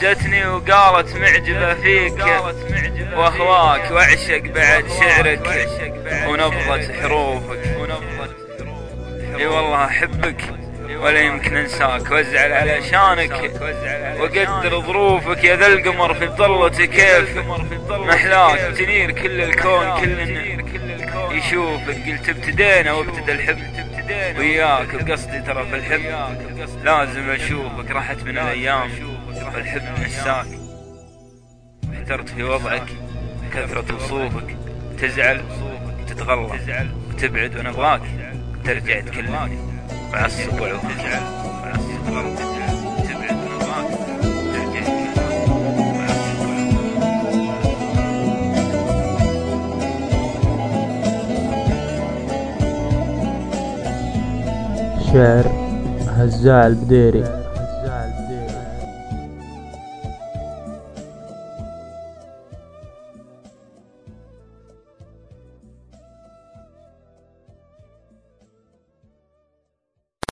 جتني وقالت معجبة فيك وأهواك وأعشق بعد شعرك ونبضة حروفك. إي والله أحبك ولا يمكن أنساك. وأزعل على شانك واقدر ظروفك. يا ذا القمر في ظلتي كيف محلاك. تنير كل الكون كل يشوفك. قلت ابتدينا وابتدى الحب وياك. بقصدي ترى في الحب لازم أشوفك. راحت من الأيام. والحب نساك احترت في وضعك كثرة وصوفك تزعل تتغلى وتبعد وأنا ابغاك ترجع تكلمني. مع الصبع وتزعل تبعد وأنا ابغاك ترجع شعر هزاع البديري